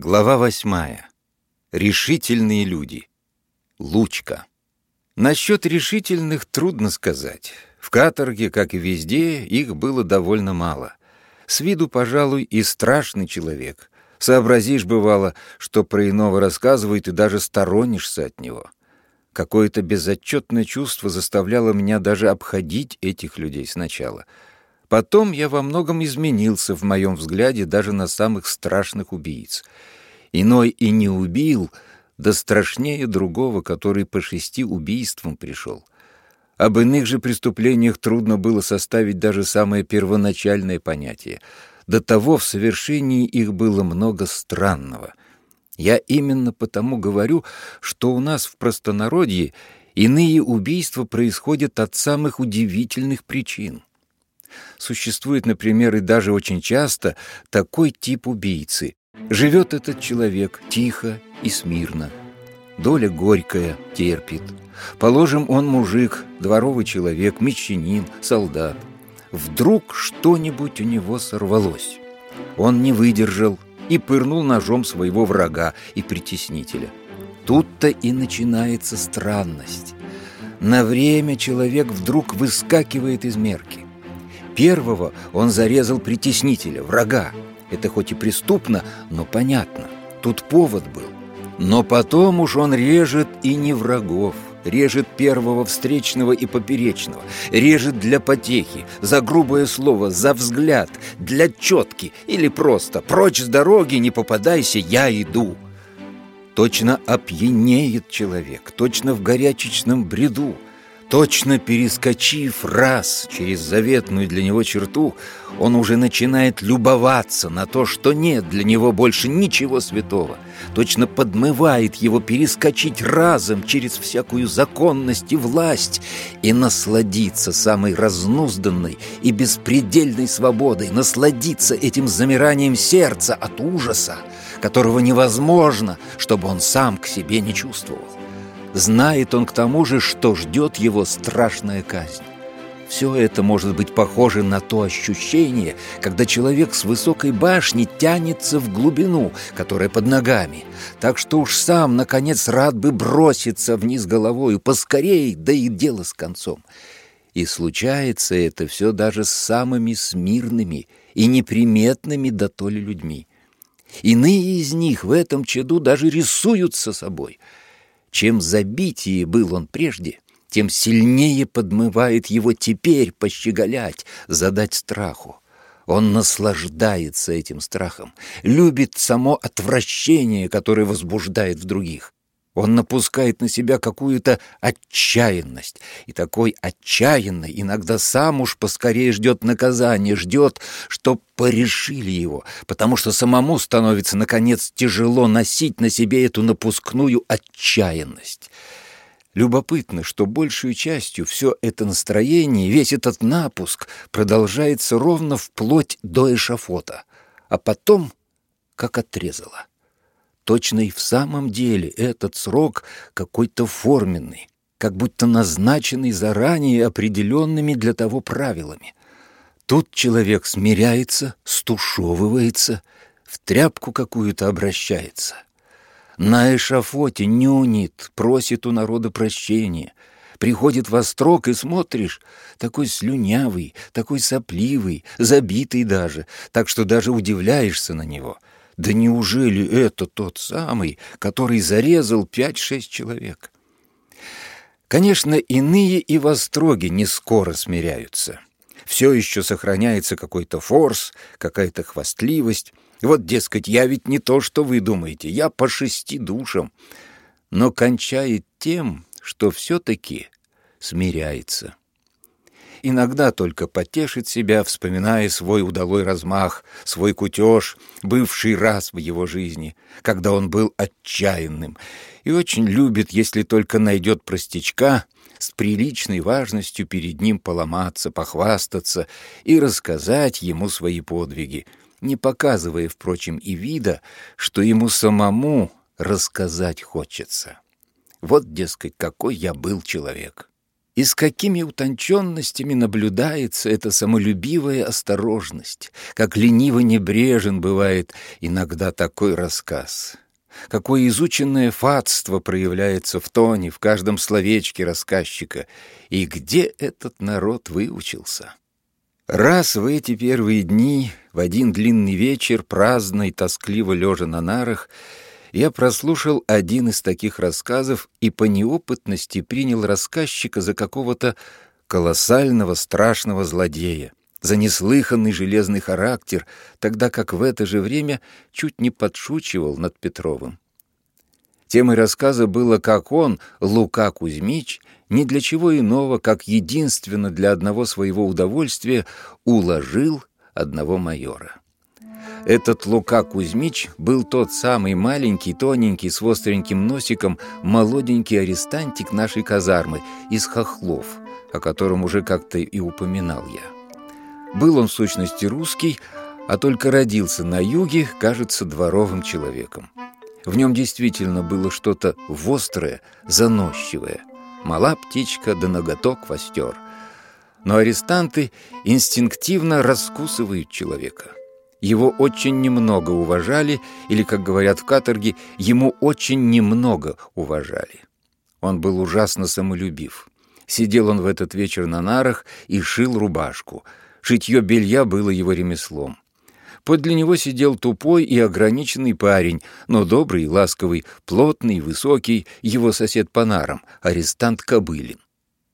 Глава восьмая. Решительные люди. Лучка. Насчет решительных трудно сказать. В каторге, как и везде, их было довольно мало. С виду, пожалуй, и страшный человек. Сообразишь, бывало, что про иного рассказывают, и даже сторонишься от него. Какое-то безотчетное чувство заставляло меня даже обходить этих людей сначала — Потом я во многом изменился в моем взгляде даже на самых страшных убийц. Иной и не убил, да страшнее другого, который по шести убийствам пришел. Об иных же преступлениях трудно было составить даже самое первоначальное понятие. До того в совершении их было много странного. Я именно потому говорю, что у нас в простонародье иные убийства происходят от самых удивительных причин. Существует, например, и даже очень часто такой тип убийцы. Живет этот человек тихо и смирно. Доля горькая, терпит. Положим, он мужик, дворовый человек, мещанин, солдат. Вдруг что-нибудь у него сорвалось. Он не выдержал и пырнул ножом своего врага и притеснителя. Тут-то и начинается странность. На время человек вдруг выскакивает из мерки. Первого он зарезал притеснителя, врага. Это хоть и преступно, но понятно. Тут повод был. Но потом уж он режет и не врагов. Режет первого встречного и поперечного. Режет для потехи, за грубое слово, за взгляд, для четки или просто «Прочь с дороги, не попадайся, я иду». Точно опьянеет человек, точно в горячечном бреду – Точно перескочив раз через заветную для него черту, он уже начинает любоваться на то, что нет для него больше ничего святого. Точно подмывает его перескочить разом через всякую законность и власть и насладиться самой разнузданной и беспредельной свободой, насладиться этим замиранием сердца от ужаса, которого невозможно, чтобы он сам к себе не чувствовал. Знает он к тому же, что ждет его страшная казнь. Все это может быть похоже на то ощущение, когда человек с высокой башни тянется в глубину, которая под ногами, так что уж сам, наконец, рад бы броситься вниз головою, поскорей, да и дело с концом. И случается это все даже с самыми смирными и неприметными ли людьми. Иные из них в этом чаду даже рисуются собой — чем забитие был он прежде, тем сильнее подмывает его теперь пощеголять, задать страху. Он наслаждается этим страхом, любит само отвращение, которое возбуждает в других. Он напускает на себя какую-то отчаянность. И такой отчаянный иногда сам уж поскорее ждет наказания, ждет, чтоб порешили его, потому что самому становится, наконец, тяжело носить на себе эту напускную отчаянность. Любопытно, что большую частью все это настроение, весь этот напуск продолжается ровно вплоть до эшафота, а потом как отрезало. Точно и в самом деле этот срок какой-то форменный, как будто назначенный заранее определенными для того правилами. Тут человек смиряется, стушевывается, в тряпку какую-то обращается. На эшафоте нюнит, просит у народа прощения, приходит во строк и смотришь, такой слюнявый, такой сопливый, забитый даже, так что даже удивляешься на него — да неужели это тот самый, который зарезал пять-шесть человек? Конечно, иные и в остроге не скоро смиряются. Все еще сохраняется какой-то форс, какая-то хвастливость. Вот, дескать, я ведь не то, что вы думаете, я по шести душам. Но кончает тем, что все-таки смиряется иногда только потешит себя, вспоминая свой удалой размах, свой кутеж, бывший раз в его жизни, когда он был отчаянным, и очень любит, если только найдет простячка, с приличной важностью перед ним поломаться, похвастаться и рассказать ему свои подвиги, не показывая, впрочем, и вида, что ему самому рассказать хочется. Вот, дескать, какой я был человек. И с какими утонченностями наблюдается эта самолюбивая осторожность, как лениво небрежен бывает иногда такой рассказ. Какое изученное фатство проявляется в тоне, в каждом словечке рассказчика. И где этот народ выучился? Раз в эти первые дни, в один длинный вечер, праздно и тоскливо лежа на нарах, я прослушал один из таких рассказов и по неопытности принял рассказчика за какого-то колоссального страшного злодея, за неслыханный железный характер, тогда как в это же время чуть не подшучивал над Петровым. Темой рассказа было, как он, Лука Кузьмич, ни для чего иного, как единственно для одного своего удовольствия, уложил одного майора. Этот Лука Кузьмич был тот самый маленький, тоненький, с остреньким носиком, молоденький арестантик нашей казармы из хохлов, о котором уже как-то и упоминал я. Был он в сущности русский, а только родился на юге, кажется, дворовым человеком. В нем действительно было что-то вострое, заносчивое. Мала птичка да ноготок востер. Но арестанты инстинктивно раскусывают человека. Его очень немного уважали, или, как говорят в каторге, ему очень немного уважали. Он был ужасно самолюбив. Сидел он в этот вечер на нарах и шил рубашку. Шитье белья было его ремеслом. Подле него сидел тупой и ограниченный парень, но добрый, ласковый, плотный, высокий, его сосед по нарам, арестант Кобылин.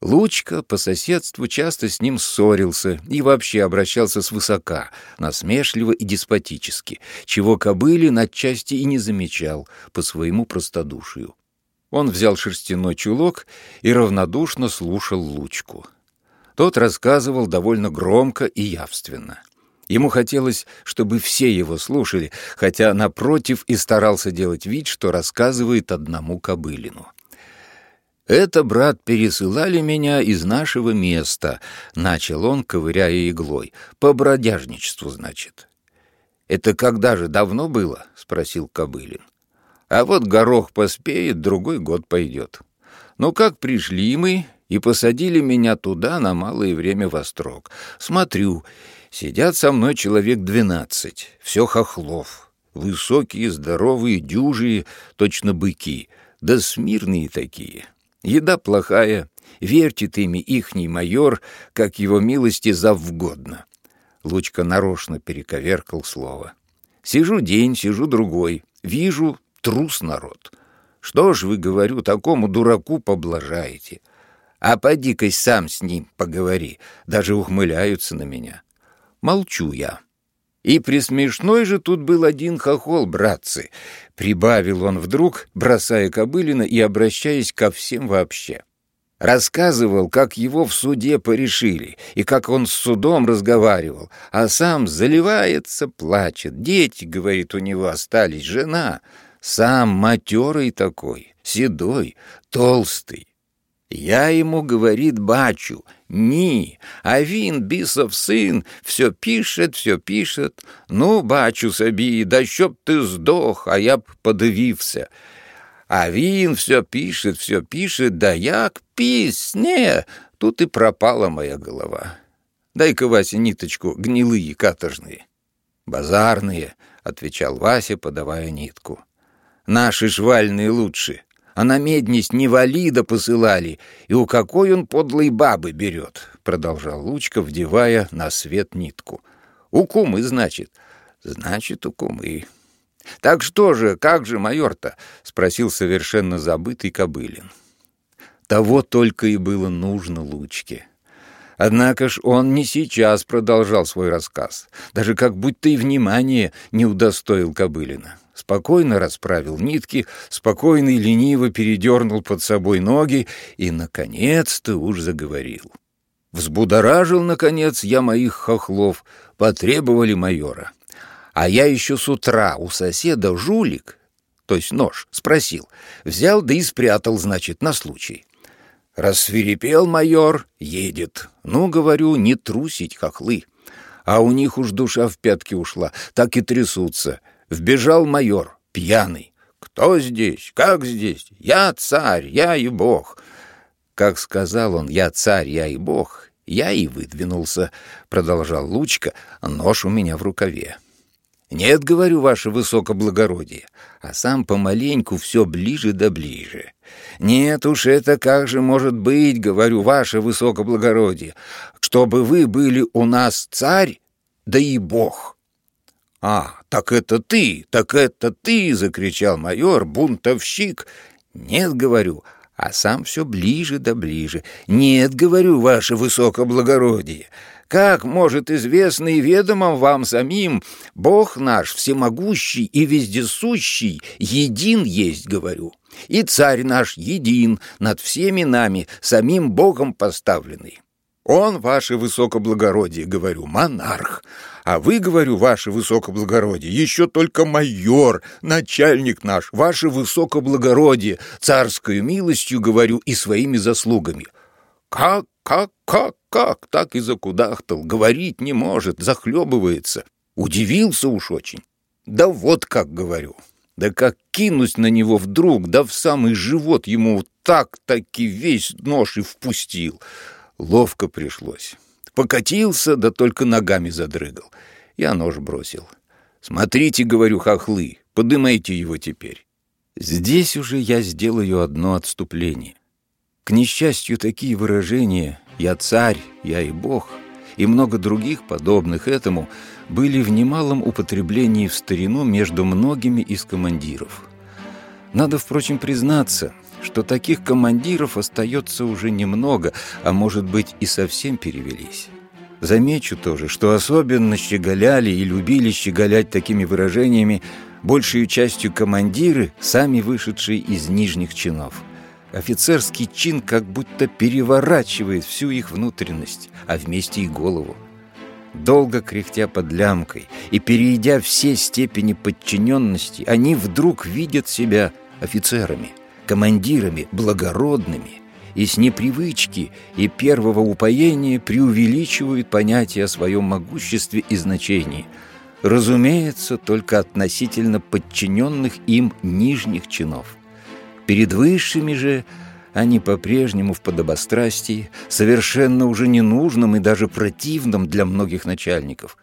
Лучка по соседству часто с ним ссорился и вообще обращался свысока, насмешливо и деспотически, чего Кобылин отчасти и не замечал по своему простодушию. Он взял шерстяной чулок и равнодушно слушал Лучку. Тот рассказывал довольно громко и явственно. Ему хотелось, чтобы все его слушали, хотя, напротив, и старался делать вид, что рассказывает одному Кобылину. «Это, брат, пересылали меня из нашего места», — начал он, ковыряя иглой. «По бродяжничеству, значит». «Это когда же, давно было?» — спросил Кобылин. «А вот горох поспеет, другой год пойдет. Ну как пришли мы и посадили меня туда на малое время во строк. Смотрю, Сидят со мной человек двенадцать, все хохлов. Высокие, здоровые, дюжие, точно быки, да смирные такие. Еда плохая, вертит ими ихний майор, как его милости завгодно. Лучка нарочно перековеркал слово. Сижу день, сижу другой, вижу трус народ. Что ж вы, говорю, такому дураку поблажаете? А поди-ка сам с ним поговори, даже ухмыляются на меня. Молчу я. И присмешной же тут был один хохол, братцы, прибавил он вдруг, бросая Кобылина и обращаясь ко всем вообще. Рассказывал, как его в суде порешили, и как он с судом разговаривал, а сам заливается, плачет. Дети, говорит, у него остались, жена. Сам матерый такой, седой, толстый. Я ему, говорит, бачу, ни, а він, бісов сын, все пишет, все пишет. Ну, бачу собі, да щоб ти здох, а я б подивився. А він все пишет, все пишет, да як пісне. Тут и пропала моя голова. Дай-ка, Вася, ниточку, гнилые каторжные. Базарные, — отвечал Вася, подавая нитку. Наши жвальные лучше а на медность невалида посылали, и у какой он подлой бабы берет, — продолжал Лучка, вдевая на свет нитку. — У кумы, значит. — Значит, у кумы. — Так что же, как же майор-то? — спросил совершенно забытый Кобылин. Того только и было нужно Лучке. Однако ж он не сейчас продолжал свой рассказ, даже как будто и внимания не удостоил Кобылина спокойно расправил нитки, спокойно и лениво передернул под собой ноги и, наконец-то, уж заговорил. Взбудоражил, наконец, я моих хохлов, потребовали майора. А я еще с утра у соседа жулик, то есть нож, спросил. Взял да и спрятал, значит, на случай. Рассвирепел майор, едет. Ну, говорю, не трусить хохлы. А у них уж душа в пятки ушла, так и трясутся. Вбежал майор, пьяный. «Кто здесь? Как здесь? Я царь, я и бог». Как сказал он, я царь, я и бог, я и выдвинулся, — продолжал Лучка, нож у меня в рукаве. «Нет, — говорю, ваше высокоблагородие, а сам помаленьку все ближе да ближе. Нет уж, это как же может быть, — говорю, — ваше высокоблагородие, чтобы вы были у нас царь, да и бог». «А, так это ты, так это ты!» — закричал майор, бунтовщик. «Нет, — говорю, — а сам все ближе да ближе. Нет, — говорю, — ваше высокоблагородие, как может известно и ведомым вам самим, Бог наш всемогущий и вездесущий, един есть, говорю, и царь наш един над всеми нами, самим Богом поставленный. Он, ваше высокоблагородие, говорю, монарх, а вы, говорю, ваше высокоблагородие, еще только майор, начальник наш, ваше высокоблагородие, царскую милостью, говорю, и своими заслугами. Как, как, как, как, так и закудахтал, говорить не может, захлебывается. Удивился уж очень. Да вот как говорю. Да как кинусь на него вдруг, да в самый живот ему так-таки весь нож и впустил. Ловко пришлось. Покатился, да только ногами задрыгал. Я нож бросил. «Смотрите, — говорю, — хохлы, подымайте его теперь». Здесь уже я сделаю одно отступление. К несчастью, такие выражения «я царь», «я и бог» и много других, подобных этому, были в немалом употреблении в старину между многими из командиров. Надо, впрочем, признаться, что таких командиров остается уже немного, а может быть и совсем перевелись. Замечу тоже, что особенно щеголяли и любили щеголять такими выражениями большей частью командиры, сами вышедшие из нижних чинов – Офицерский чин как будто переворачивает всю их внутренность, а вместе и голову. Долго кряхтя под лямкой и перейдя все степени подчиненности, они вдруг видят себя офицерами, командирами, благородными, и с непривычки и первого упоения преувеличивают понятие о своем могуществе и значении, разумеется, только относительно подчиненных им нижних чинов. Перед высшими же они по-прежнему в подобострастии, совершенно уже ненужным и даже противным для многих начальников.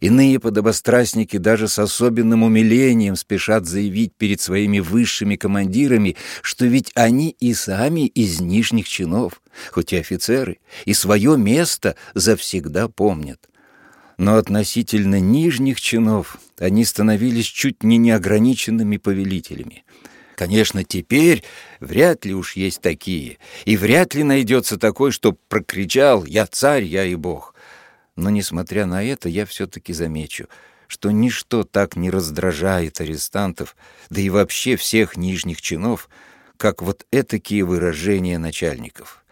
Иные подобострастники даже с особенным умилением спешат заявить перед своими высшими командирами, что ведь они и сами из нижних чинов, хоть и офицеры, и свое место завсегда помнят. Но относительно нижних чинов они становились чуть не неограниченными повелителями. Конечно, теперь вряд ли уж есть такие, и вряд ли найдется такой, что прокричал «Я царь, я и бог». Но, несмотря на это, я все-таки замечу, что ничто так не раздражает арестантов, да и вообще всех нижних чинов, как вот этакие выражения начальников.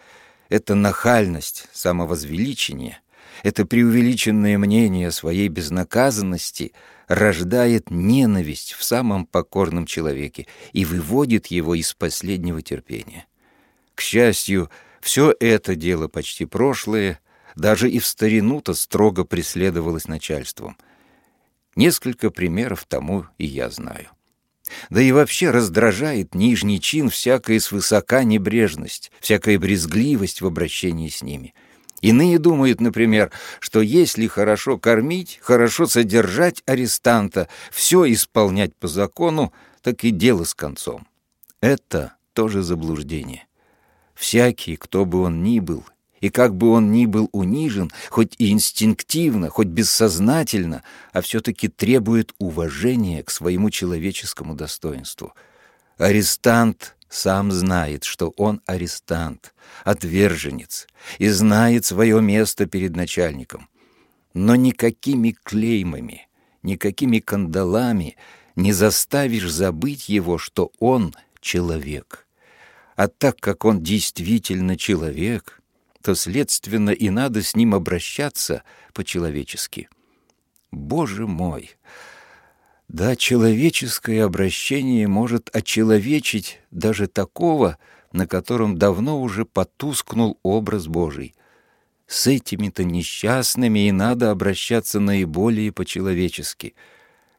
Это нахальность, самовозвеличение, это преувеличенное мнение о своей безнаказанности — рождает ненависть в самом покорном человеке и выводит его из последнего терпения. К счастью, все это дело почти прошлое, даже и в старину-то строго преследовалось начальством. Несколько примеров тому и я знаю. Да и вообще раздражает нижний чин всякая свысока небрежность, всякая брезгливость в обращении с ними — Иные думают, например, что если хорошо кормить, хорошо содержать арестанта, все исполнять по закону, так и дело с концом. Это тоже заблуждение. Всякий, кто бы он ни был, и как бы он ни был унижен, хоть и инстинктивно, хоть бессознательно, а все-таки требует уважения к своему человеческому достоинству. Арестант сам знает, что он арестант, отверженец, и знает свое место перед начальником. Но никакими клеймами, никакими кандалами не заставишь забыть его, что он человек. А так как он действительно человек, то, следственно, и надо с ним обращаться по-человечески. Боже мой! Да, человеческое обращение может очеловечить даже такого, на котором давно уже потускнул образ Божий. С этими-то несчастными и надо обращаться наиболее по-человечески.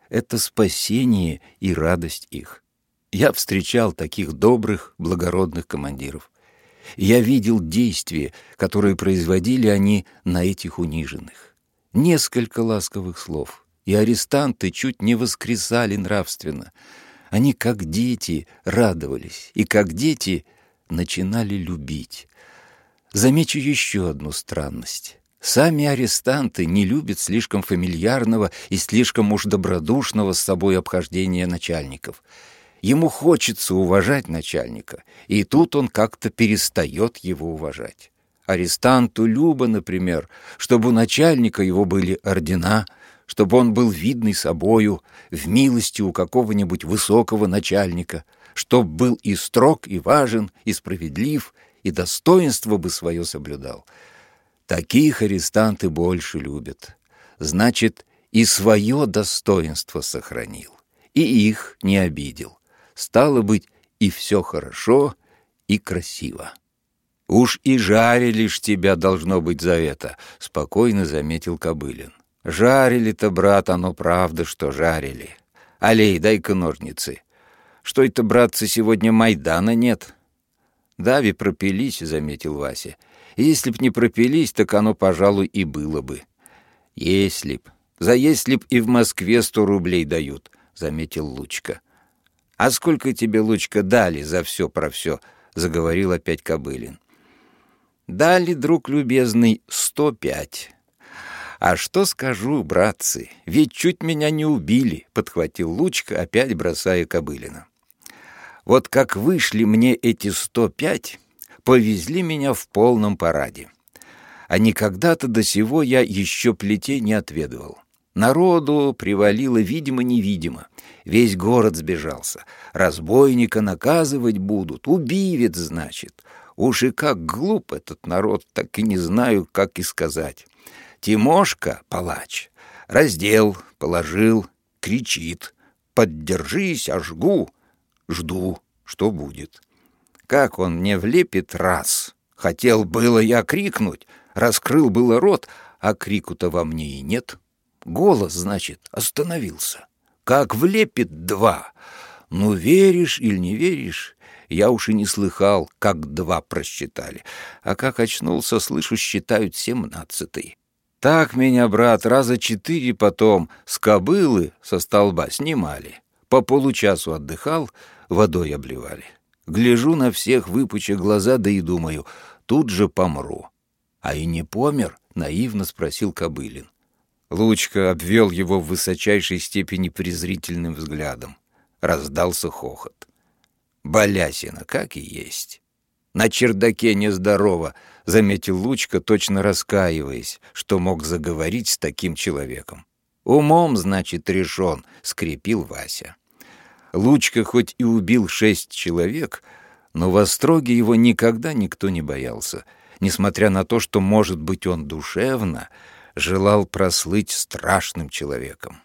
Это спасение и радость их. Я встречал таких добрых, благородных командиров. Я видел действия, которые производили они на этих униженных. Несколько ласковых слов, и арестанты чуть не воскресали нравственно. Они, как дети, радовались, и как дети начинали любить. Замечу еще одну странность. Сами арестанты не любят слишком фамильярного и слишком уж добродушного с собой обхождения начальников. Ему хочется уважать начальника, и тут он как-то перестает его уважать. Арестанту Люба, например, чтобы у начальника его были ордена, чтобы он был видный собою, в милости у какого-нибудь высокого начальника, чтоб был и строг, и важен, и справедлив, и достоинство бы свое соблюдал — Таких арестанты больше любят. Значит, и свое достоинство сохранил, и их не обидел. Стало быть, и все хорошо, и красиво. «Уж и жарили ж тебя, должно быть, за это», — спокойно заметил Кобылин. «Жарили-то, брат, оно правда, что жарили. Алей, дай-ка ножницы. Что это, братцы, сегодня Майдана нет?» «Дави пропились», — заметил Вася. Если б не пропились, так оно, пожалуй, и было бы. Если б. За если б и в Москве сто рублей дают, — заметил Лучка. А сколько тебе, Лучка, дали за все про все? — заговорил опять Кобылин. Дали, друг любезный, сто пять. «А что скажу, братцы, ведь чуть меня не убили», — подхватил Лучка, опять бросая Кобылина. «Вот как вышли мне эти сто пять, повезли меня в полном параде. А никогда-то до сего я еще плетей не отведывал. Народу привалило видимо-невидимо. Весь город сбежался. Разбойника наказывать будут. Убивец, значит. Уж и как глуп этот народ, так и не знаю, как и сказать. Тимошка, палач, раздел, положил, кричит. «Поддержись, а жгу!» Жду, что будет. Как он мне влепит раз. Хотел было я крикнуть, раскрыл было рот, а крику-то во мне и нет. Голос, значит, остановился. Как влепит два. Ну, веришь или не веришь, я уж и не слыхал, как два просчитали. А как очнулся, слышу, считают семнадцатый. Так меня, брат, раза четыре потом с кобылы со столба снимали. По получасу отдыхал, водой обливали. Гляжу на всех, выпуча глаза, да и думаю, тут же помру. А и не помер? Наивно спросил Кобылин. Лучка обвел его в высочайшей степени презрительным взглядом. Раздался хохот. Балясина, как и есть. На чердаке нездорово, заметил Лучка, точно раскаиваясь, что мог заговорить с таким человеком. Умом, значит, решен, скрепил Вася. Лучка хоть и убил шесть человек, но в Остроге его никогда никто не боялся, несмотря на то, что, может быть, он душевно желал прослыть страшным человеком.